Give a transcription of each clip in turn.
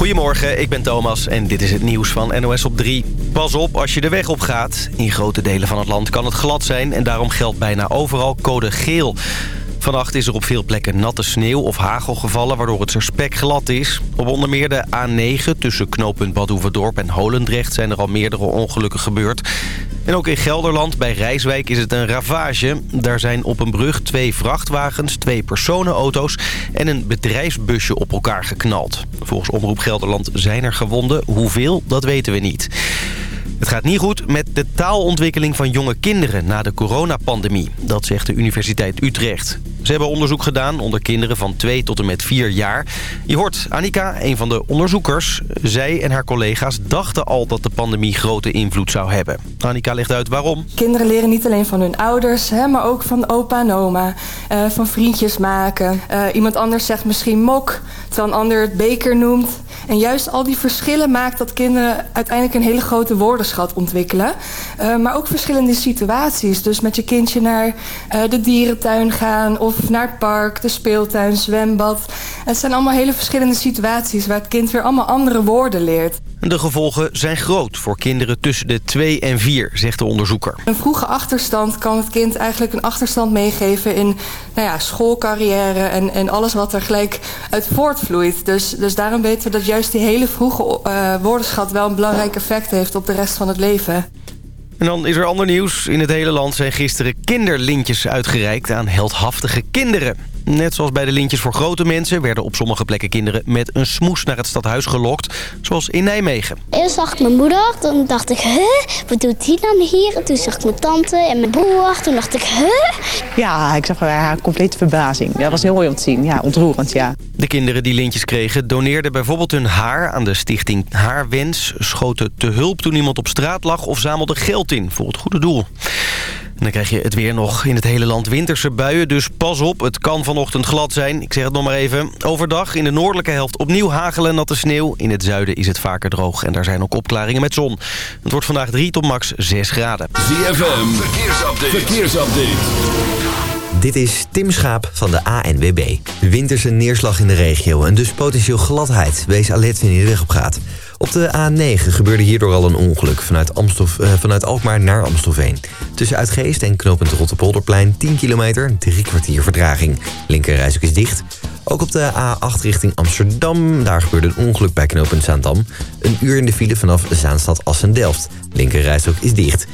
Goedemorgen, ik ben Thomas en dit is het nieuws van NOS op 3. Pas op als je de weg op gaat. In grote delen van het land kan het glad zijn... en daarom geldt bijna overal code geel. Vannacht is er op veel plekken natte sneeuw of hagel gevallen... waardoor het er spek glad is. Op onder meer de A9 tussen knooppunt Badhoevedorp en Holendrecht... zijn er al meerdere ongelukken gebeurd. En ook in Gelderland bij Rijswijk is het een ravage. Daar zijn op een brug twee vrachtwagens, twee personenauto's... en een bedrijfsbusje op elkaar geknald. Volgens Omroep Gelderland zijn er gewonden. Hoeveel, dat weten we niet. Het gaat niet goed met de taalontwikkeling van jonge kinderen na de coronapandemie. Dat zegt de Universiteit Utrecht. Ze hebben onderzoek gedaan onder kinderen van 2 tot en met 4 jaar. Je hoort Annika, een van de onderzoekers. Zij en haar collega's dachten al dat de pandemie grote invloed zou hebben. Annika legt uit waarom. Kinderen leren niet alleen van hun ouders, maar ook van opa en oma. Uh, van vriendjes maken. Uh, iemand anders zegt misschien mok, terwijl een ander het beker noemt. En juist al die verschillen maakt dat kinderen uiteindelijk een hele grote woordenschat ontwikkelen. Uh, maar ook verschillende situaties. Dus met je kindje naar de dierentuin gaan naar het park, de speeltuin, zwembad. Het zijn allemaal hele verschillende situaties waar het kind weer allemaal andere woorden leert. De gevolgen zijn groot voor kinderen tussen de 2 en 4, zegt de onderzoeker. Een vroege achterstand kan het kind eigenlijk een achterstand meegeven in nou ja, schoolcarrière en, en alles wat er gelijk uit voortvloeit. Dus, dus daarom weten we dat juist die hele vroege uh, woordenschat wel een belangrijk effect heeft op de rest van het leven. En dan is er ander nieuws. In het hele land zijn gisteren kinderlintjes uitgereikt aan heldhaftige kinderen. Net zoals bij de lintjes voor grote mensen... werden op sommige plekken kinderen met een smoes naar het stadhuis gelokt. Zoals in Nijmegen. Eerst zag ik mijn moeder. Toen dacht ik, huh? Wat doet die dan hier? En toen zag ik mijn tante en mijn broer. Toen dacht ik, huh? Ja, ik zag haar complete verbazing. Dat was heel mooi om te zien. Ja, ontroerend, ja. De kinderen die lintjes kregen doneerden bijvoorbeeld hun haar... aan de stichting Haarwens, schoten te hulp toen iemand op straat lag... of zamelden geld in voor het goede doel. Dan krijg je het weer nog in het hele land winterse buien. Dus pas op, het kan vanochtend glad zijn. Ik zeg het nog maar even. Overdag in de noordelijke helft opnieuw hagelen en natte sneeuw. In het zuiden is het vaker droog en daar zijn ook opklaringen met zon. Het wordt vandaag 3 tot max 6 graden. ZFM, verkeersupdate. verkeersupdate. Dit is Tim Schaap van de ANWB. Winterse neerslag in de regio en dus potentieel gladheid. Wees alert wanneer je de weg op gaat. Op de A9 gebeurde hierdoor al een ongeluk vanuit, Amstof, uh, vanuit Alkmaar naar Amstelveen. Tussen Uitgeest en knooppunt Rotterpolderplein 10 kilometer, drie kwartier vertraging. Linkerrijstuk is dicht. Ook op de A8 richting Amsterdam. Daar gebeurde een ongeluk bij knooppunt Zaandam. Een uur in de file vanaf Zaanstad Assen-Delft. Linkerrijstrook is dicht.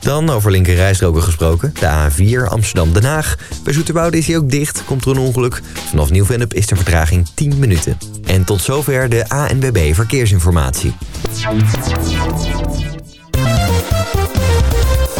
Dan over linkerrijstroken gesproken. De A4 Amsterdam-Den Haag. Bij Zoeterwoude is hij ook dicht. Komt er een ongeluk. Vanaf Nieuw-Vennep is de vertraging 10 minuten. En tot zover de ANWB Verkeersinformatie.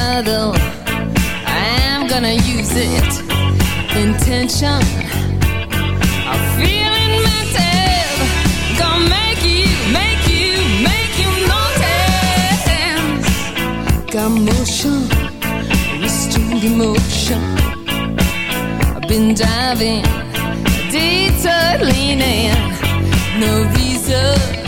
I am gonna use it. Intention. I'm feeling mental. Gonna make you, make you, make you notice. Got motion, emotion. I've been diving, detour leaning. No reason.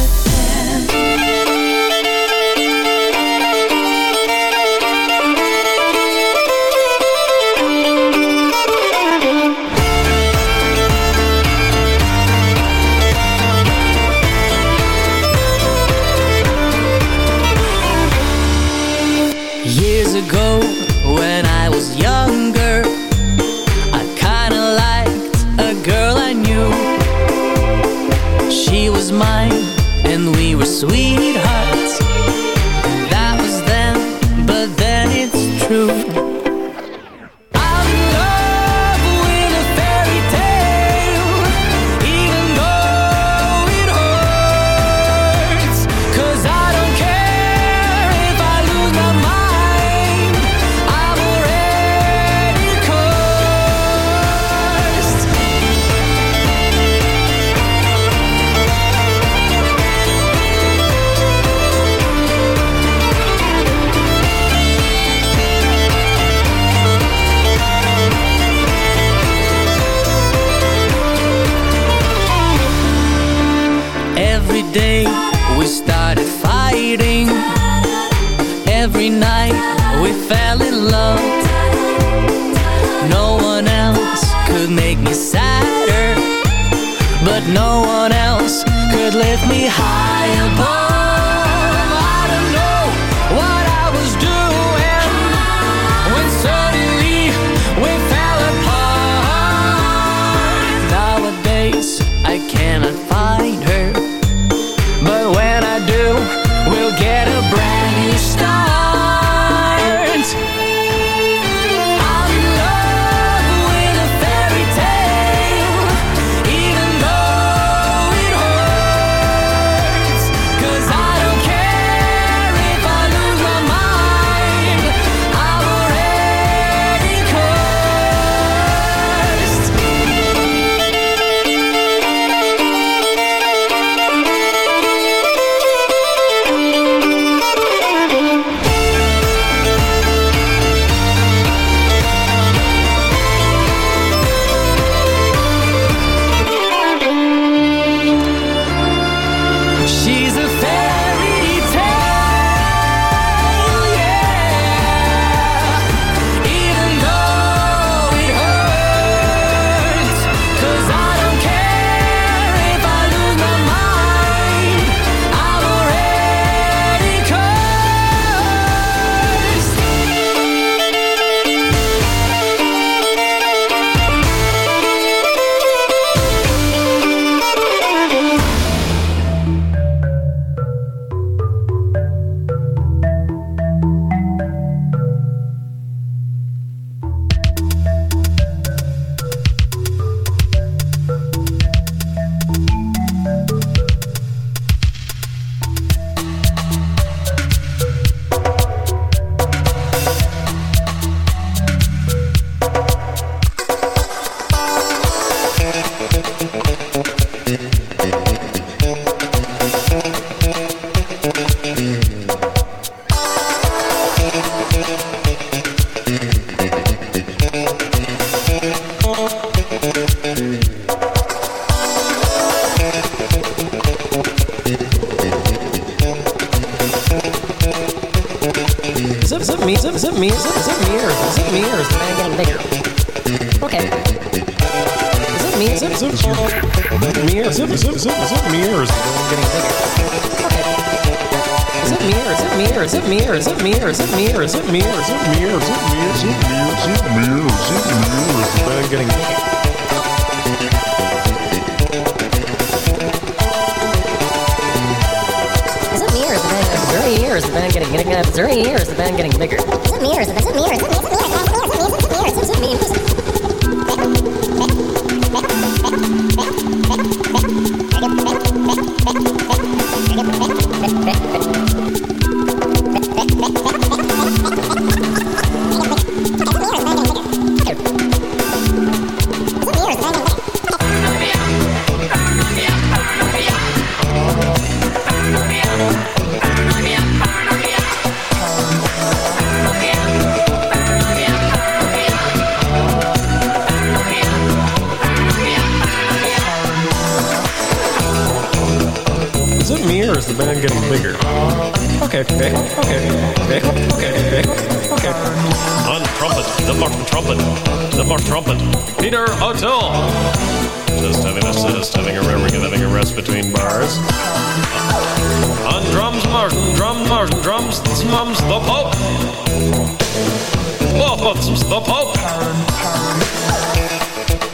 pop, pop.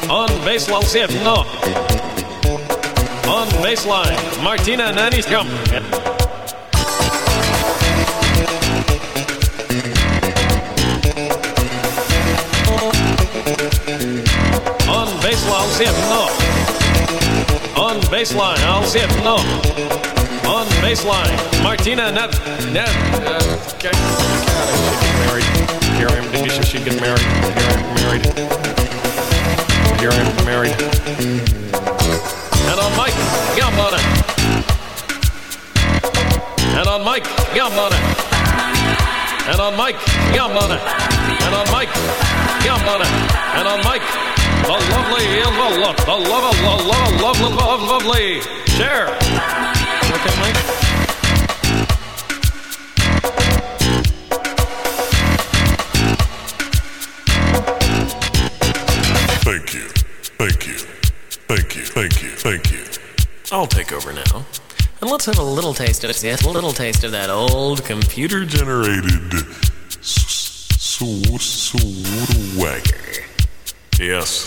On baseline, set, no. On baseline, Martina Nani's come. On baseline, set, no. On baseline, I'll set, no. On baseline, Martina Nan. Nan. Uh, okay. I am, did you she get married? Here I am married. Here I am married. And on Mike, yum on. And on Mike, yum on. And on Mike, yum on. And on Mike, yum on. And on Mike, the lovely, the love, the love, the love, love, love, love, lovely. Share. Okay, Mike. I'll take over now. And let's have a little taste of it. Yes, a little taste of that old computer Generated swagger. Yes.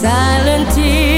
Silent tears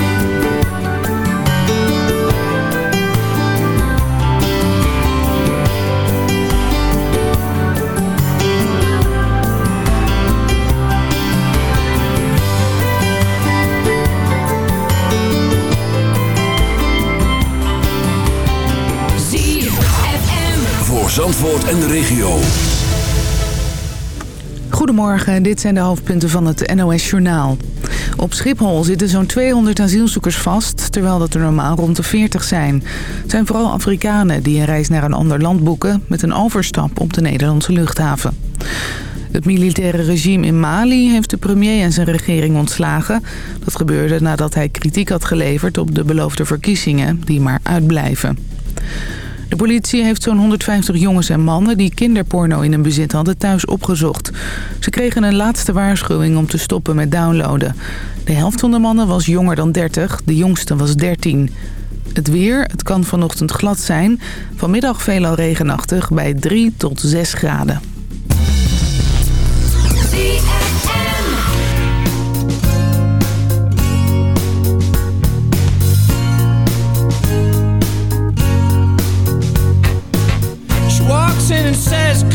Zandvoort en de regio. Goedemorgen, dit zijn de hoofdpunten van het NOS-journaal. Op Schiphol zitten zo'n 200 asielzoekers vast, terwijl dat er normaal rond de 40 zijn. Het zijn vooral Afrikanen die een reis naar een ander land boeken... met een overstap op de Nederlandse luchthaven. Het militaire regime in Mali heeft de premier en zijn regering ontslagen. Dat gebeurde nadat hij kritiek had geleverd op de beloofde verkiezingen, die maar uitblijven. De politie heeft zo'n 150 jongens en mannen die kinderporno in hun bezit hadden thuis opgezocht. Ze kregen een laatste waarschuwing om te stoppen met downloaden. De helft van de mannen was jonger dan 30, de jongste was 13. Het weer, het kan vanochtend glad zijn. Vanmiddag veelal regenachtig bij 3 tot 6 graden.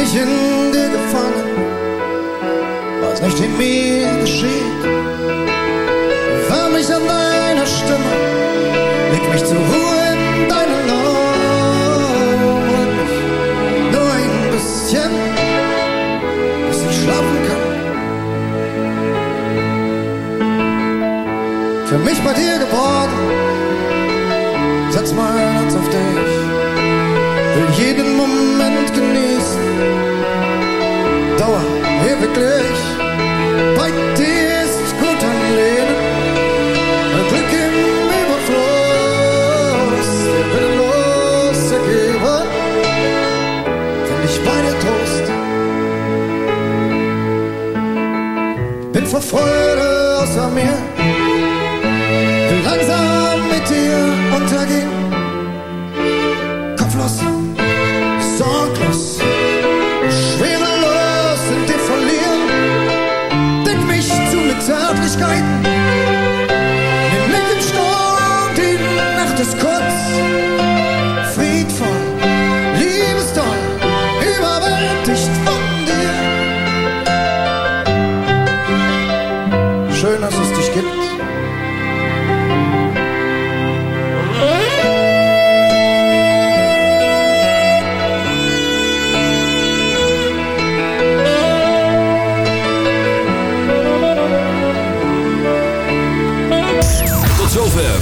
Mich in dir gefangen, weiß nicht, wie mir geschieht. Wärm mich an deiner Stimme, leg mich zur Ruhe in deinen mich nur ein bisschen, bis ich schlafen kann. Für mich bei dir geboren, ewiglich, bei dir ist gut am Leben, ein Glück im Überfluss, der willenlos ergeben, find ich bei Trost. Bin vor außer mir,